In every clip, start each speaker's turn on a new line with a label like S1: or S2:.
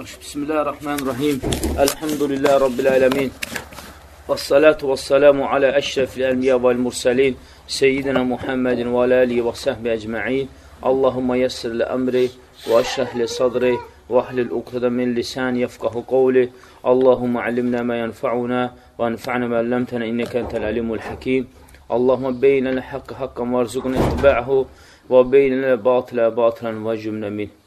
S1: بسم الله الرحمن الرحيم. الحمد لله رب العالمين. والصلاة والسلام على أشرف الأنبياء والمرسلين سيدنا محمد والآله وصحبه أجمعين. اللهم يسر لأمري وأشرح لصدري وأحل الأقدة من لسان يفقه قولي. اللهم علمنا ما ينفعنا وانفعنا ما علمتنا إنك أنت العليم الحكيم. اللهم بيننا الحق حقا وارزقنا اتباعه وبيننا باطلا باطلا واجبنا منه.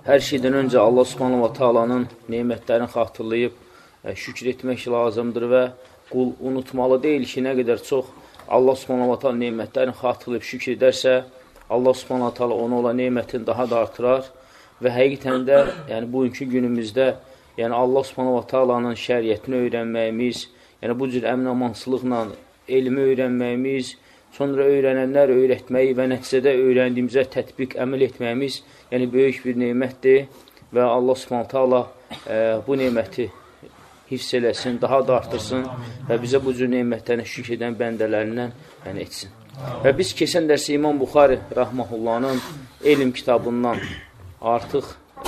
S1: Hər şeydən öncə Allah subhanahu wa ta'alanın neymətlərini xatırlayıb ə, şükür etmək lazımdır və qul unutmalı deyil ki, nə qədər çox Allah subhanahu wa ta'ala neymətlərini xatırlayıb şükür edərsə, Allah subhanahu wa ta'ala ona olan neymətini daha da artırar və həqiqətən də yəni, bugünkü günümüzdə yəni Allah subhanahu wa ta'alanın şəriyyətini öyrənməyimiz, yəni bu cür əmin-amansılıqla elmi öyrənməyimiz, sonra öyrənənlər öyrətməyi və nəticədə öyrəndiyimizə tətbiq, əməl etməyimiz yəni böyük bir neymətdir və Allah subhanətə Allah e, bu neyməti hifz eləsin, daha da artırsın və bizə bu cür neymətlərinə şükür edən bəndələrindən yəni etsin. Və biz keçən dərsə İmam Buxari Rahmahullahın elm kitabından artıq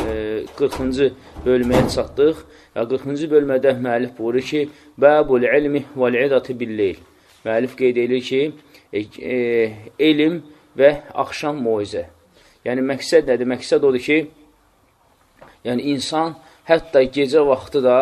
S1: e, 40-cı bölməyə çatdıq və 40-cı bölmədə müəllif buyurur ki, Bəbul ilmi vəl-idatı billeyl. Müəllif qeyd edir ki, e, e, elm və axşam moizə. Yəni, məqsəd nədir? Məqsəd odur ki, yəni insan hətta gecə vaxtı da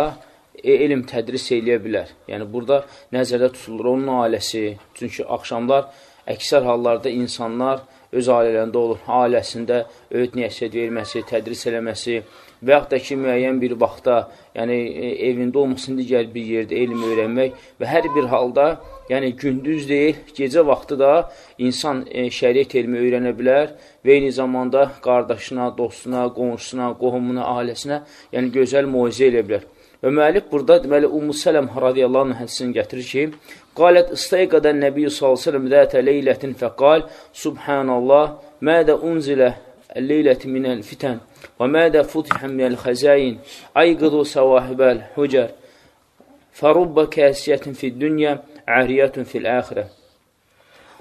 S1: e, elm tədris eləyə bilər. Yəni, burada nəzərdə tutulur onun ailəsi. Çünki axşamlar əksər hallarda insanlar öz ailələrində olur, ailəsində öyüd niyəsiyyət verməsi, tədris eləməsi və yaxud da ki, müəyyən bir vaxtda, yəni e, evində olmasın digər bir yerdə elm öyrənmək və hər bir halda, yəni gündüz deyil, gecə vaxtı da insan e, şəriət elmi öyrənə bilər və eyni zamanda qardaşına, dostuna, qonşusuna, qohumuna, ailəsinə, yəni gözəl moizə elə bilər. Və müəllif burada deməli Ummu Sələm radiyallahu anha hədisini gətirir ki, qalət istayqadan Nəbi sallallahu əleyhi və səlləm zətə leylətin fəqal subhanallah mədə unzilə leylət minəl fitən Və mədə futihəm minəl xəzəyin, ayqıdu səvahibəl hücər, fərubba kəsiyyətin fid dünya, əriyyətun fil əxirə.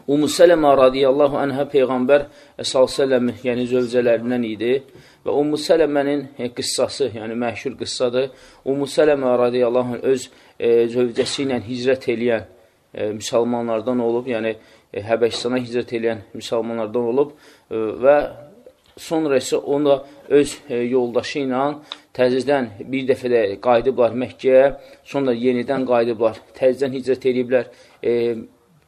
S1: Umu Sələmə radiyallahu anhə Peyğəmbər əsalsələmi, yəni zövcələrindən idi və Umu Sələmənin qıssası, yəni məşhur qıssadır. Umu Sələmə radiyallahu anh öz e, zövcəsi ilə hicrət eləyən e, müsəlmanlardan olub, yəni e, Həbəkistana hicrət eləyən müsəlmanlardan olub e, və sonra isə onu öz e, yoldaşı ilə təzədən bir dəfə də qayıdıblar Məkkəyə, sonra yenidən qayıdıblar, təzədən hicrət ediblər. E,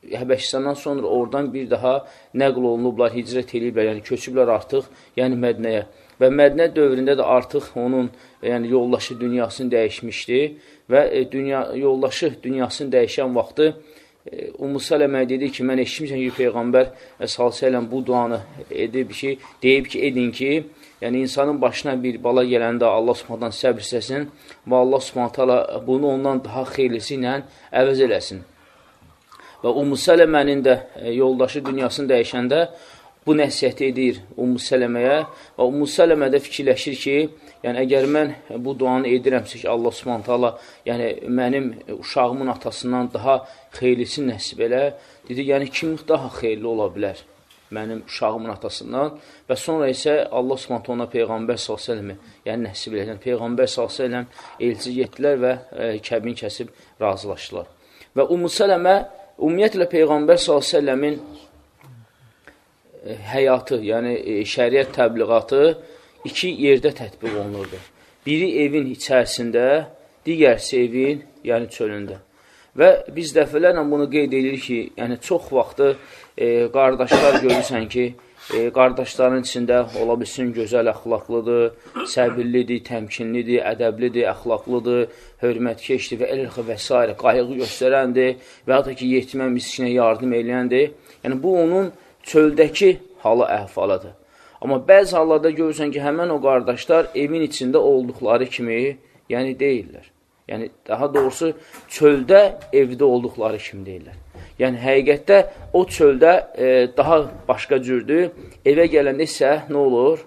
S1: Həbəşistandan sonra oradan bir daha nəql olunublar, hicrət ediblər, yəni köçüblər artıq, yəni Mədnəyə. Və Mədnə dövründə də artıq onun yəni yoldaşı dünyasını dəyişmişdi və e, dünya yoldaşı dünyasını dəyişən vaxtı Ummu Sələmə dedi ki, mən eşitmişəm ki, Peyğəmbər s.ə.v bu duanı edib ki, deyib ki, edin ki, yəni insanın başına bir bala gələndə Allah subhanətən səbr istəsin və Allah subhanətələ bunu ondan daha xeylisi ilə əvəz eləsin. Və Ummu Sələmənin də e, yoldaşı dünyasını dəyişəndə bu nəsiyyəti edir Ummu Sələməyə və Ummu Sələmə də fikirləşir ki, yəni əgər mən bu duanı edirəmsə ki, Allah Subhanahu taala, yəni mənim uşağımın atasından daha xeyirlisi nəsib elə, dedi, yəni kim daha xeyirli ola bilər mənim uşağımın atasından və sonra isə Allah Subhanahu ona peyğəmbər sallallahu yəni nəsib elə. Yəni peyğəmbər sallallahu elçi getdilər və e, kəbin kəsib razılaşdılar. Və Ummu Sələmə ümumiyyətlə peyğəmbər sallallahu E, həyatı, yəni e, şəriət təbliğatı iki yerdə tətbiq olunurdu. Biri evin içərisində, digərsi evin, yəni çölündə. Və biz dəfələrlə bunu qeyd edirik ki, yəni çox vaxtı e, qardaşlar görürsən ki, e, qardaşların içində ola bilsin gözəl əxlaqlıdır, səbirlidir, təmkinlidir, ədəblidir, əxlaqlıdır, hörmətkeşdir və eləxə və s. qayğı göstərəndir və ya da ki, yetimə, miskinə yardım eləyəndir. Yəni, bu onun çöldəki halı əhvalıdır. Amma bəzi hallarda görürsən ki, həmən o qardaşlar evin içində olduqları kimi, yəni deyirlər. Yəni, daha doğrusu, çöldə evdə olduqları kimi deyirlər. Yəni, həqiqətdə o çöldə e, daha başqa cürdür, evə gələndə isə nə olur?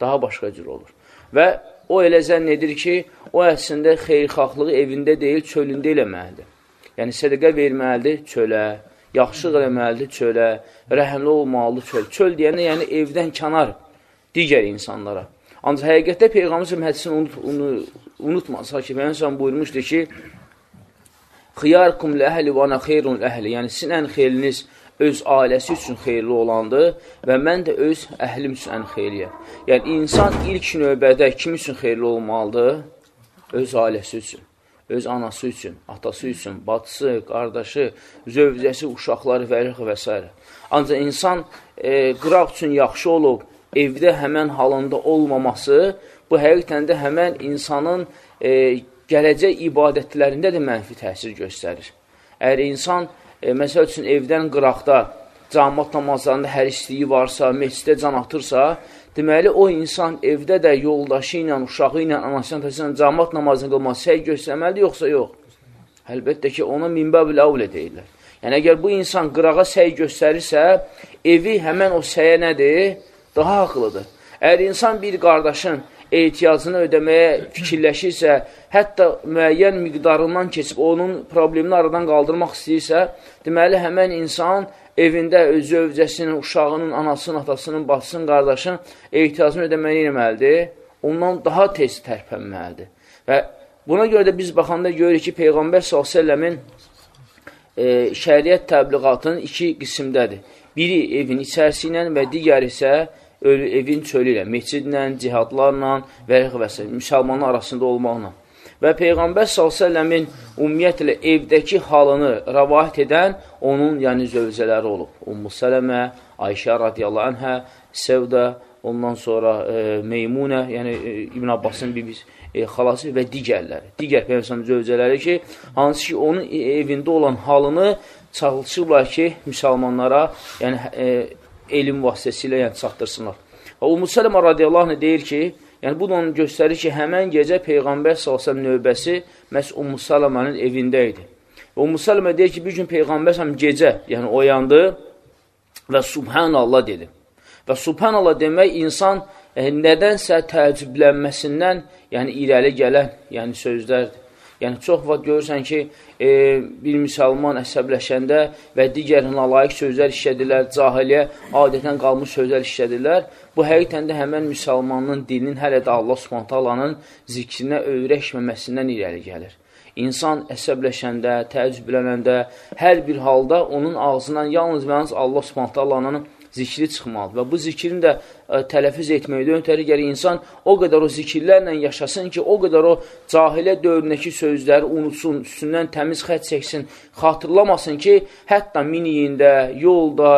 S1: Daha başqa cür olur. Və o elə zənn edir ki, o əslində xeyrxaxlığı evində deyil, çölündə eləməlidir. Yəni, sədəqə verməlidir çölə, yaxşılıq eləməlidir çölə, rəhəmli olmalıdır çöl. Çöl deyəndə, yəni evdən kənar digər insanlara. Ancaq həqiqətdə Peyğəmbər hədisini unut, unut, unutmasa ki, Peyğəmbər buyurmuşdu ki, Xiyarkum əhli və ana xeyrun əhli. Yəni, sizin ən xeyriniz öz ailəsi üçün xeyirli olandır və mən də öz əhlim üçün ən xeyriyəm. Yəni, insan ilk növbədə kim üçün xeyirli olmalıdır? Öz ailəsi üçün, öz anası üçün, atası üçün, bacısı, qardaşı, zövcəsi, uşaqları və və s. Ancaq insan e, qıraq üçün yaxşı olub, evdə həmən halında olmaması, bu həqiqətən də həmən insanın e, gələcək ibadətlərində də mənfi təsir göstərir. Əgər insan, e, məsəl üçün, evdən qıraqda, camat namazlarında hər istəyi varsa, meçidə can atırsa, deməli, o insan evdə də yoldaşı ilə, uşağı ilə, anasının təsirən camat namazını qılmaq səy göstərməlidir, yoxsa yox? Əlbəttə ki, ona minbəb-lə avlə deyirlər. Yəni, əgər bu insan qırağa səy göstərirsə, evi həmən o səyə nədir? Daha haqlıdır. Əgər insan bir qardaşın ehtiyacını ödəməyə fikirləşirsə, hətta müəyyən miqdarından keçib onun problemini aradan qaldırmaq istəyirsə, deməli, həmən insan evində öz zövcəsinin, uşağının, anasının, atasının, bacısının, qardaşın ehtiyacını ödəməyə eləməlidir? Ondan daha tez tərpənməlidir. Və buna görə də biz baxanda görürük ki, Peyğəmbər s.ə.v-in e, şəriət təbliğatının iki qismdədir. Biri evin içərisi ilə və digər isə evin çölü ilə, meçidlə, cihadlarla və və s. müsəlmanlar arasında olmaqla. Və Peyğəmbər s.ə.v-in ümumiyyətlə evdəki halını rəvayət edən onun yəni zövcələri olub. Ummu Sələmə, Ayşə radiyallahu anhə, Sevdə, ondan sonra e, Meymunə, yəni e, İbn Abbasın bibisi e, xalası və digərləri, digər Peyğəmbər zövcələri ki, hansı ki, onun evində olan halını çalışıblar ki, müsəlmanlara yəni, e, elm vasitəsilə yəni, çatdırsınlar. Və Ummu Sələmə radiyallahu anh deyir ki, yəni bu da onu göstərir ki, həmən gecə Peyğəmbər s.ə.v növbəsi məhz Ummu Sələmənin evində idi. Və Ummu Sələmə deyir ki, bir gün Peyğəmbər s.ə.v gecə yəni oyandı və Subhanallah dedi. Və Subhanallah demək insan e, nədənsə təəccüblənməsindən yəni irəli gələn yəni sözlərdir. Yəni, çox vaxt görürsən ki, e, bir müsəlman əsəbləşəndə və digər nalayiq sözlər işlədirlər, cahiliyə adətən qalmış sözlər işlədirlər. Bu, həqiqətən də həmən müsəlmanın dilinin hələ də Allah subhantalanın zikrinə öyrəşməməsindən irəli gəlir. İnsan əsəbləşəndə, təəccüblənəndə, hər bir halda onun ağzından yalnız və yalnız Allah subhantalanın zikri çıxmalıdır. Və bu zikrin də ə, e, tələfiz etməkdən ötəri gəlir insan o qədər o zikirlərlə yaşasın ki, o qədər o cahilə dövründəki sözləri unutsun, üstündən təmiz xət çəksin, xatırlamasın ki, hətta miniyində, yolda,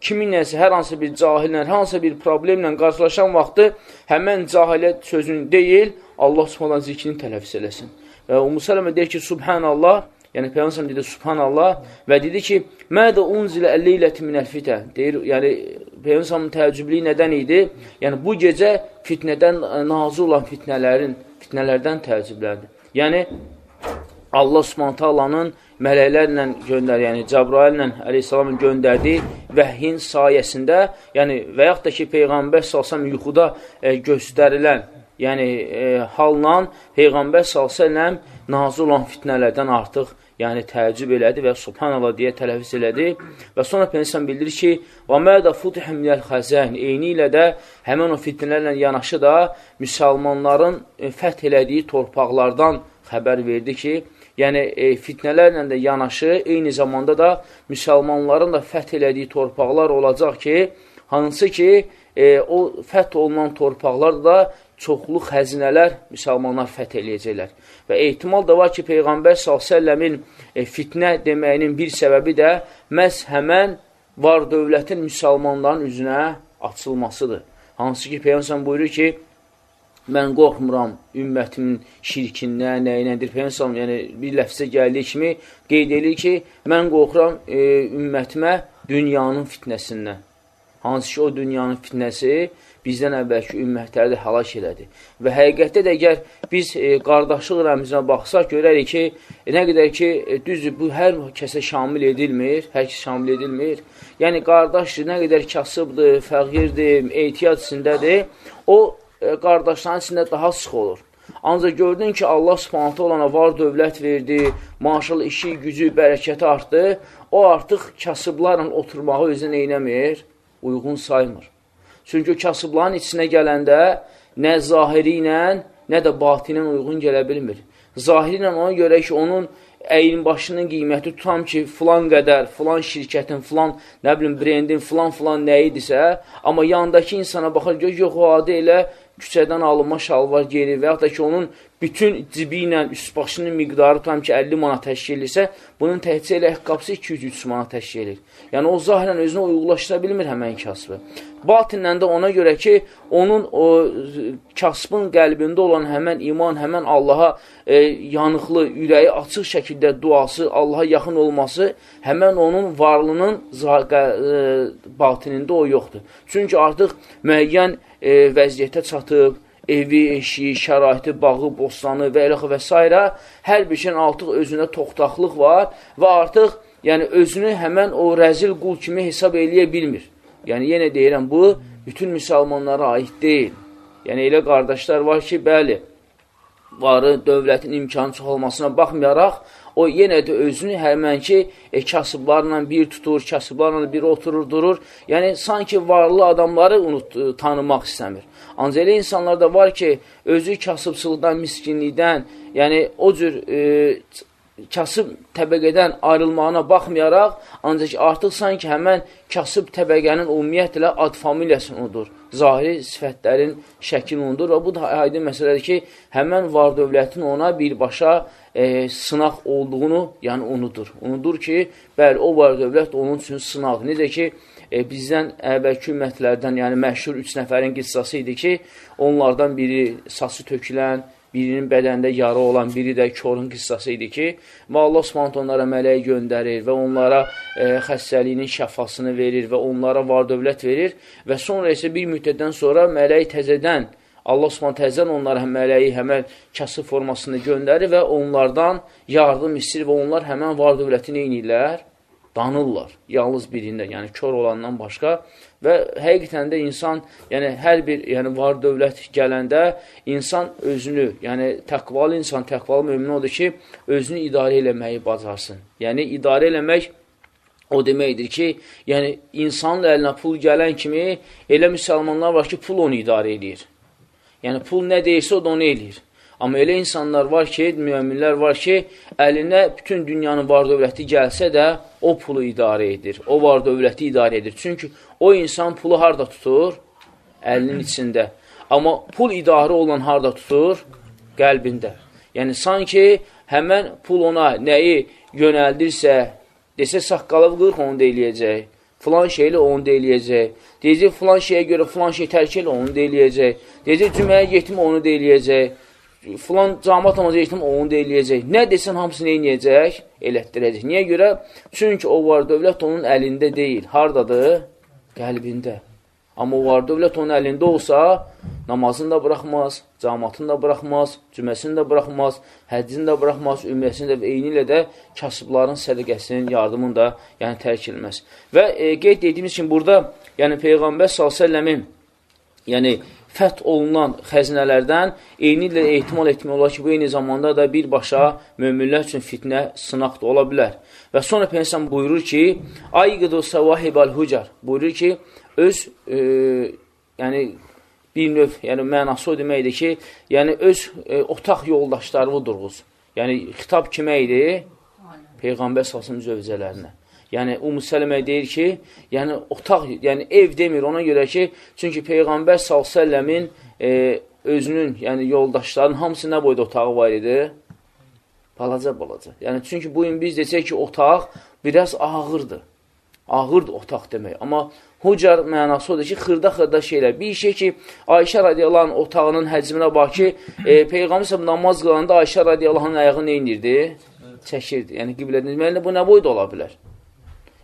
S1: kiminləsə, hər hansı bir cahillə, hər hansı bir problemlə qarşılaşan vaxtı həmən cahilə sözünü deyil, Allah subhanan zikrini tələfiz eləsin. Və Ummu Sələmə deyir ki, Subhanallah, Yəni Peyğəmbər dedi subhanallah və dedi ki, "Mədə unzilə əlleylətə minəl fitə." Deyir, yəni Peyğəmbərin təəccübliyi nədən idi? Yəni bu gecə fitnədən e, nazil olan fitnələrin, fitnələrdən təəccübləndi. Yəni Allah Subhanahu taalanın mələklərlə göndər, yəni Cəbraillə əleyhissalamın göndərdiyi vəhyin sayəsində, yəni və yaxud da ki Peyğəmbər sallallahu yuxuda e, göstərilən yəni e, halla Peyğəmbər s.ə.v nazil olan fitnələrdən artıq yəni təəccüb elədi və subhanallah deyə tələfiz elədi və sonra Peyğəmbər bildirir ki, və mədə futihə minəl xəzən eyni ilə də həmin o fitnələrlə yanaşı da müsəlmanların e, fəth elədiyi torpaqlardan xəbər verdi ki, yəni e, fitnələrlə də yanaşı eyni zamanda da müsəlmanların da fəth elədiyi torpaqlar olacaq ki, hansı ki, e, o fəth olunan torpaqlar da çoxlu xəzinələr müsəlmanlar fəth eləyəcəklər. Və ehtimal da var ki, Peyğəmbər s.ə.v-in e, fitnə deməyinin bir səbəbi də məhz həmən var dövlətin müsəlmanların üzünə açılmasıdır. Hansı ki, Peyğəmbər buyurur ki, mən qorxmuram ümmətimin şirkindən, nəyinədir. Peyğəmbər yəni bir ləfsə gəldiyi kimi qeyd edir ki, mən qorxuram e, ümmətimə dünyanın fitnəsindən. Hansı ki, o dünyanın fitnəsi bizdən əvvəlki ümmətləri də həlak elədi. Və həqiqətdə də əgər biz e, qardaşlıq rəmzinə baxsaq, görərik ki, e, nə qədər ki, e, düzdür, bu hər kəsə şamil edilmir, hər kəsə şamil edilmir. Yəni, qardaşdır, nə qədər kasıbdır, fəqirdir, ehtiyac içindədir, o qardaşların içində daha sıx olur. Ancaq gördün ki, Allah subhanətə olana var dövlət verdi, maşallah işi, gücü, bərəkəti artdı, o artıq kasıblarla oturmağı özünə neynəmir, uyğun saymır. Çünki o kasıbların içinə gələndə nə zahiri ilə, nə də batinən uyğun gələ bilmir. Zahiri ilə ona görə ki, onun əyin başının qiyməti tutam ki, filan qədər, filan şirkətin, filan, nə bilim, brendin, filan, filan nəyidirsə, amma yandakı insana baxır, gör, yox, o adı elə küçədən alınma şalvar geyir və yaxud da ki, onun bütün cibi ilə üst başının miqdarı tam ki 50 manat təşkil edirsə, bunun təhcə elə əqqabısı 200-300 manat təşkil edir. Yəni o zahirən özünə uyğulaşdıra bilmir həmən kasbı. Batinlə də ona görə ki, onun o kasbın qəlbində olan həmən iman, həmən Allaha e, yanıqlı, ürəyi açıq şəkildə duası, Allaha yaxın olması, həmən onun varlığının e, batinində o yoxdur. Çünki artıq müəyyən e, vəziyyətə çatıb, evi, eşiyi, şəraiti, bağı, bostanı və elə və s. hər bir şeyin artıq özünə toxtaqlıq var və artıq yəni özünü həmən o rəzil qul kimi hesab eləyə bilmir. Yəni yenə deyirəm, bu bütün müsəlmanlara aid deyil. Yəni elə qardaşlar var ki, bəli, varı, dövlətin imkanı çox olmasına baxmayaraq, o yenə də özünü həmənki e, kasıblarla bir tutur, kasıblarla bir oturur, durur. Yəni, sanki varlı adamları unut, e, tanımaq istəmir. Ancaq elə insanlar da var ki, özü kasıbçılıqdan, miskinlikdən, yəni o cür e, kasıb təbəqədən ayrılmağına baxmayaraq, ancaq artıq sanki həmən kasıb təbəqənin ümumiyyətlə ad familiyasını unudur. Zahiri sifətlərin şəklini unudur və bu da aydın məsələdir ki, həmən var dövlətin ona birbaşa e, sınaq olduğunu yəni unudur. Unudur ki, bəli, o var dövlət onun üçün sınaq. Necə ki, e, bizdən əvvəlki ümmətlərdən, yəni məşhur üç nəfərin qıssası idi ki, onlardan biri sası tökülən, birinin bədəndə yara olan, biri də körün qıssası idi ki, və Allah subhanət onlara mələyi göndərir və onlara e, xəstəliyinin şəfasını verir və onlara var dövlət verir və sonra isə bir müddətdən sonra mələyi təzədən Allah subhanət təzədən onlara mələyi həmən kasıb formasını göndərir və onlardan yardım istir və onlar həmən var dövləti neynirlər? Danırlar. Yalnız birində, yəni kör olandan başqa və həqiqətən də insan, yəni hər bir yəni var dövlət gələndə insan özünü, yəni təqvalı insan, təqvalı mömin odur ki, özünü idarə eləməyi bacarsın. Yəni idarə eləmək o deməkdir ki, yəni insanın əlinə pul gələn kimi elə müsəlmanlar var ki, pul onu idarə edir. Yəni pul nə deyirsə o da onu eləyir. Amma elə insanlar var ki, müəminlər var ki, əlinə bütün dünyanın var dövləti gəlsə də, o pulu idarə edir, o var dövləti idarə edir. Çünki o insan pulu harada tutur? Əlinin içində. Amma pul idarə olan harada tutur? Qəlbində. Yəni, sanki həmən pul ona nəyi yönəldirsə, desə saqqalı qırx onu da eləyəcək, filan şeylə onu da eləyəcək, deyəcək filan şeyə görə filan şey tərk elə onu da eləyəcək, deyəcək cüməyə getmə onu da eləyəcək, filan camat namazı eğitim onu da eləyəcək. Nə desən hamısını eləyəcək, elətdirəcək. Niyə görə? Çünki o var dövlət onun əlində deyil. Hardadır? Qəlbində. Amma o var dövlət onun əlində olsa, namazını da buraxmaz, camatını da buraxmaz, cüməsini də buraxmaz, həccini də buraxmaz, ümrəsini də və eyni ilə də kasıbların sədəqəsinin yardımını da yəni tərk edilməz. Və e, qeyd etdiyimiz kimi burada, yəni Peyğəmbər s.ə.v-in yəni fəth olunan xəzinələrdən eyni ilə ehtimal etmək olar ki, bu eyni zamanda da birbaşa möminlər üçün fitnə, sınaq da ola bilər. Və sonra Peygəmbər buyurur ki, Ayqıdu savahibal hucar. Buyurur ki, öz e, yəni bir növ, yəni mənası o deməkdir ki, yəni öz e, otaq yoldaşlarını durğuz. Yəni xitab kimə idi? Peyğəmbər salsın zövcələrinə. Yəni, Umu Sələmə deyir ki, yəni otaq, yəni ev demir ona görə ki, çünki Peyğəmbər s.ə.v-in e, özünün, yəni yoldaşların hamısı nə boyda otağı var idi? Balaca-balaca. Yəni, çünki bu gün biz desək ki, otaq biraz ağırdır. Ağırdır otaq demək. Amma hucar mənası odur ki, xırda-xırda şeylər. Bir şey ki, Ayşə radiyallahu otağının həcminə bax ki, e, Peyğəmbər namaz qılanda Ayşə radiyallahu ayağı neynirdi? Çəkirdi. Yəni, qiblədən, deməli, bu nə boyda ola bilər?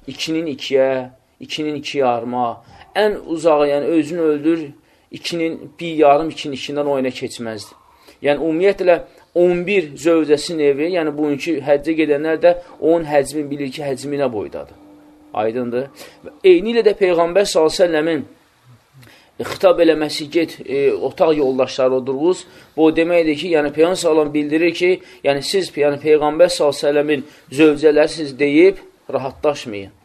S1: İkinin ikiyə, ikinin iki yarıma, ən uzağı, yəni özünü öldür, ikinin bir yarım, ikinin ikindən oyuna keçməzdir. Yəni, ümumiyyətlə, 11 zövcəsinin evi, yəni bugünkü həccə gedənlər də onun həcmi bilir ki, həcmi nə boydadır. Aydındır. Eyni ilə də Peyğəmbər s.ə.v-in xitab eləməsi, get, e, otaq yoldaşları odurğuz. Bu o deməkdir ki, yəni Peyğəmbər s.ə.v bildirir ki, yəni siz yəni, Peyğəmbər s.ə.v-in zövcələrsiniz deyib, rahatlaşmayın.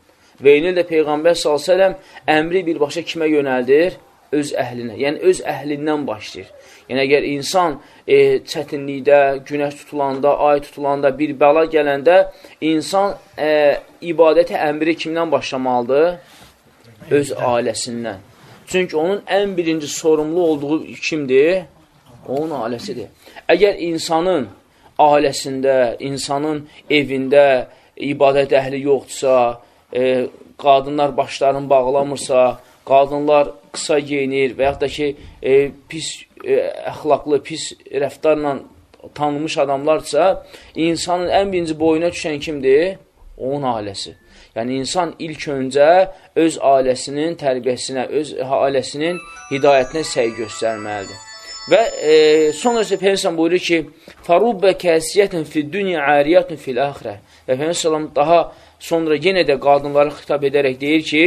S1: Və eyni də Peyğəmbər s.ə.v əmri birbaşa kimə yönəldir? Öz əhlinə, yəni öz əhlindən başlayır. Yəni, əgər insan e, çətinlikdə, günəş tutulanda, ay tutulanda, bir bəla gələndə, insan e, ibadəti əmri kimdən başlamalıdır? Öz ailəsindən. Çünki onun ən birinci sorumlu olduğu kimdir? Onun ailəsidir. Əgər insanın ailəsində, insanın evində ibadət əhli yoxdursa, e, qadınlar başlarını bağlamırsa, qadınlar qısa geyinir və yaxud da ki, e, pis e, əxlaqlı, pis rəftarla tanınmış adamlarsa, insanın ən birinci boyuna düşən kimdir? Onun ailəsi. Yəni, insan ilk öncə öz ailəsinin tərbiyəsinə, öz ailəsinin hidayətinə səy göstərməlidir. Və e, sonra isə Peygəmbər buyurur ki: "Farubbə kəsiyyətin fi dunya ariyyatun fil axirə." Və Peygəmbər daha sonra yenə də qadınlara xitab edərək deyir ki,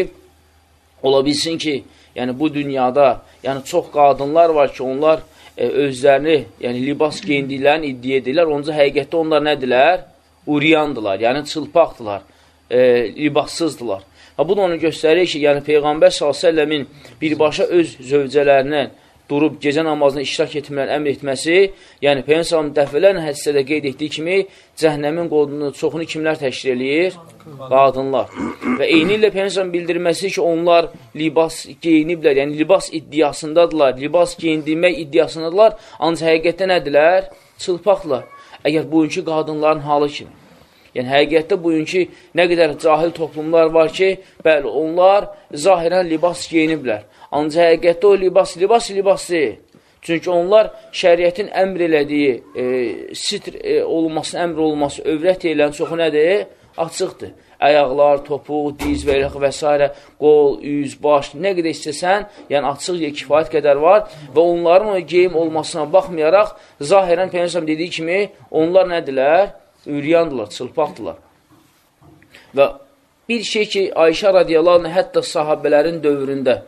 S1: ola bilsin ki, yəni bu dünyada, yəni çox qadınlar var ki, onlar e, özlərini, yəni libas geyindiklərini iddia edirlər, onca həqiqətdə onlar nədirlər? Uriyandılar, yəni çılpaqdılar, e, libassızdılar. Və bu da onu göstərir ki, yəni Peyğəmbər s.ə.v-in birbaşa öz zövcələrindən durub gecə namazına iştirak etməyə əmr etməsi, yəni Peygəmbər dəfələrlə hədisədə qeyd etdiyi kimi cəhənnəmin qodunu çoxunu kimlər təşkil eləyir? Qadınlar. Və eyni ilə Peygəmbər bildirməsi ki, onlar libas geyiniblər, yəni libas iddiasındadılar, libas geyindirmək iddiasındadılar, ancaq həqiqətdə nədirlər? Çılpaqlar. Əgər bugünkü qadınların halı kimi. Yəni, həqiqətdə bugünkü nə qədər cahil toplumlar var ki, bəli, onlar zahirən libas geyiniblər. Ancaq həqiqətdə o libas, libas, libas deyil. Çünki onlar şəriətin əmr elədiyi, e, sitr e, olunması, əmr olunması, övrət elən çoxu nədir? Açıqdır. Əyaqlar, topuq, diz və və s. qol, üz, baş, nə qədər istəsən, yəni açıq yer kifayət qədər var və onların o geyim olmasına baxmayaraq, zahirən Peyyəmsəm dediyi kimi, onlar nədirlər? Üriyandırlar, çılpaqdırlar. Və bir şey ki, Ayşə radiyallahu anh, hətta sahabələrin dövründə,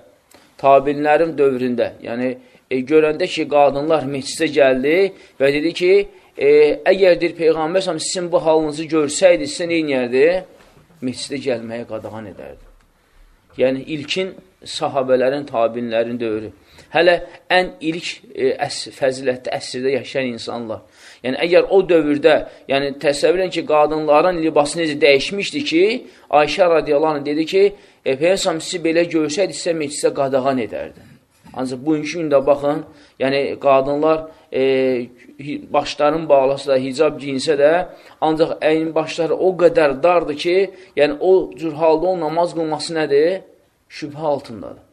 S1: tabinlərin dövründə, yəni e, görəndə ki, qadınlar meclisə gəldi və dedi ki, e, əgərdir Peyğəmbər sizin bu halınızı görsəydi, sizə nə inəyərdi? Meclisə gəlməyə qadağan edərdi. Yəni, ilkin sahabələrin, tabinlərin dövrü. Hələ ən ilk e, əs fəzilətdə, əsrdə yaşayan insanlar. Yəni, əgər o dövrdə, yəni təsəvvürən ki, qadınların libası necə dəyişmişdi ki, Ayşə radiyallahu anh dedi ki, E, Peyyəsam sizi belə görsəydi, sizə meclisə qadağan edərdi. Ancaq bugünkü gündə baxın, yəni qadınlar e, başların bağlasa da, hicab giyinsə də, ancaq əyin başları o qədər dardır ki, yəni o cür halda o namaz qılması nədir? Şübhə altındadır.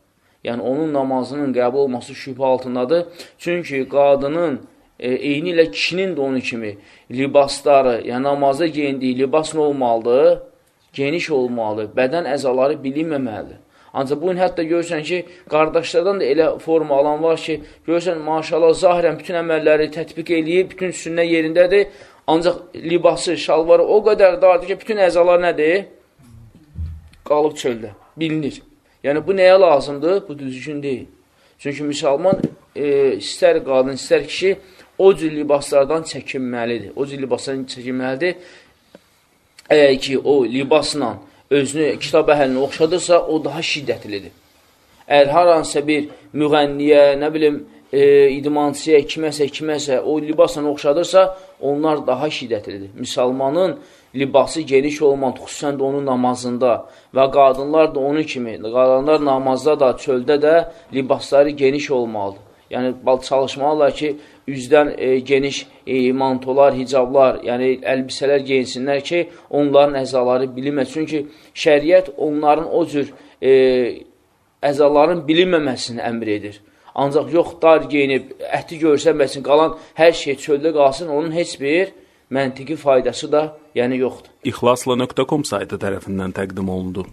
S1: Yəni onun namazının qəbul olması şübhə altındadır. Çünki qadının e, eyni ilə kişinin də onu kimi libasları, yəni namazda geyindiyi libas nə olmalıdır? geniş olmalı, bədən əzaları bilinməməlidir. Ancaq bugün hətta görürsən ki, qardaşlardan da elə forma alan var ki, görürsən, maşallah, zahirən bütün əməlləri tətbiq eləyib, bütün sünnə yerindədir, ancaq libası, şalvarı o qədər dardır ki, bütün əzalar nədir? Qalıb çöldə, bilinir. Yəni, bu nəyə lazımdır? Bu düzgün deyil. Çünki müsəlman e, istər qadın, istər kişi o cür libaslardan çəkinməlidir. O cür libaslardan çəkinməlidir əgər ki, o libasla özünü kitab əhəlinə oxşadırsa, o daha şiddətlidir. Əgər hər hansısa bir müğənniyə, nə bilim, e, idmançıya, kiməsə, kiməsə o libasla oxşadırsa, onlar daha şiddətlidir. Müsəlmanın libası geniş olmaq, xüsusən də onun namazında və qadınlar da onun kimi, qadınlar namazda da, çöldə də libasları geniş olmalıdır. Yəni, çalışmalılar ki, üzdən e, geniş e, mantolar, hicablar, yəni əlbisələr geyinsinlər ki, onların əzaları bilinməz. Çünki şəriət onların o cür e, əzaların bilinməməsini əmr edir. Ancaq yox, dar geyinib, əti görsənməsin, qalan hər şey çöldə qalsın, onun heç bir məntiqi faydası da yəni yoxdur.
S2: İxlasla.com saytı tərəfindən təqdim olundu.